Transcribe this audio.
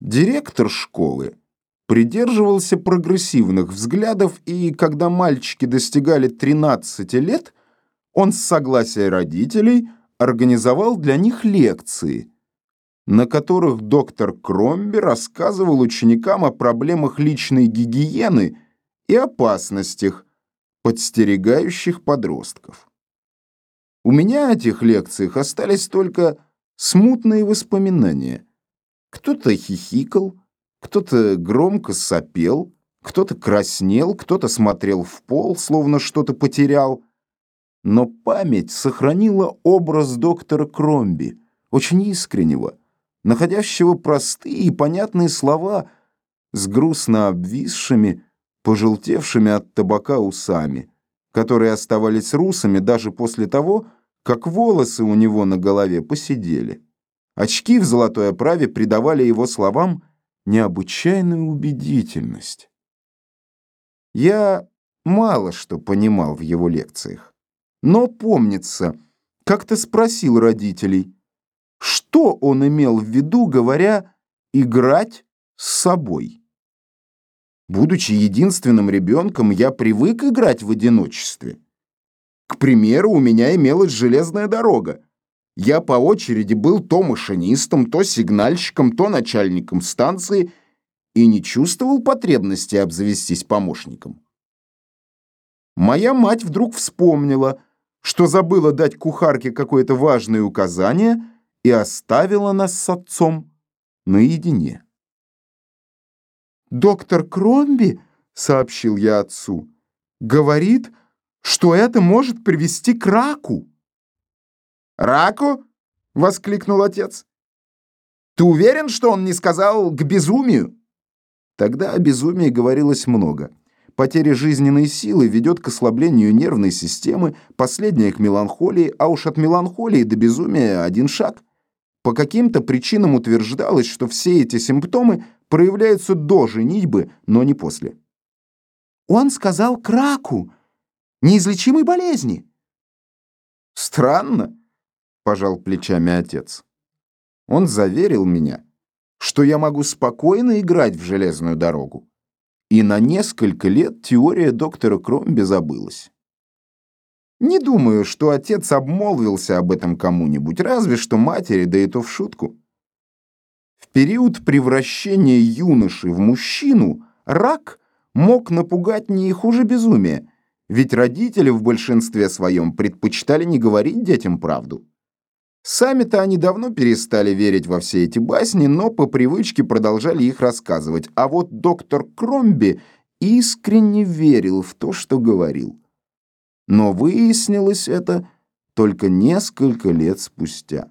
Директор школы придерживался прогрессивных взглядов, и когда мальчики достигали 13 лет, он с согласия родителей организовал для них лекции, на которых доктор Кромби рассказывал ученикам о проблемах личной гигиены и опасностях, подстерегающих подростков. У меня о этих лекциях остались только смутные воспоминания – кто-то хихикал, кто-то громко сопел, кто-то краснел, кто-то смотрел в пол, словно что-то потерял. Но память сохранила образ доктора Кромби, очень искреннего, находящего простые и понятные слова с грустно обвисшими, пожелтевшими от табака усами, которые оставались русами даже после того, как волосы у него на голове посидели. Очки в золотой оправе придавали его словам необычайную убедительность. Я мало что понимал в его лекциях, но, помнится, как-то спросил родителей, что он имел в виду, говоря «играть с собой». Будучи единственным ребенком, я привык играть в одиночестве. К примеру, у меня имелась железная дорога, я по очереди был то машинистом, то сигнальщиком, то начальником станции и не чувствовал потребности обзавестись помощником. Моя мать вдруг вспомнила, что забыла дать кухарке какое-то важное указание и оставила нас с отцом наедине. «Доктор Кромби, — сообщил я отцу, — говорит, что это может привести к раку». «Раку?» — воскликнул отец. «Ты уверен, что он не сказал «к безумию»?» Тогда о безумии говорилось много. Потеря жизненной силы ведет к ослаблению нервной системы, последняя к меланхолии, а уж от меланхолии до безумия один шаг. По каким-то причинам утверждалось, что все эти симптомы проявляются до женитьбы, но не после. «Он сказал раку, неизлечимой болезни». «Странно», пожал плечами отец. Он заверил меня, что я могу спокойно играть в железную дорогу. И на несколько лет теория доктора Кромби забылась. Не думаю, что отец обмолвился об этом кому-нибудь, разве что матери, да и то в шутку. В период превращения юноши в мужчину рак мог напугать не хуже безумия, ведь родители в большинстве своем предпочитали не говорить детям правду. Сами-то они давно перестали верить во все эти басни, но по привычке продолжали их рассказывать. А вот доктор Кромби искренне верил в то, что говорил. Но выяснилось это только несколько лет спустя.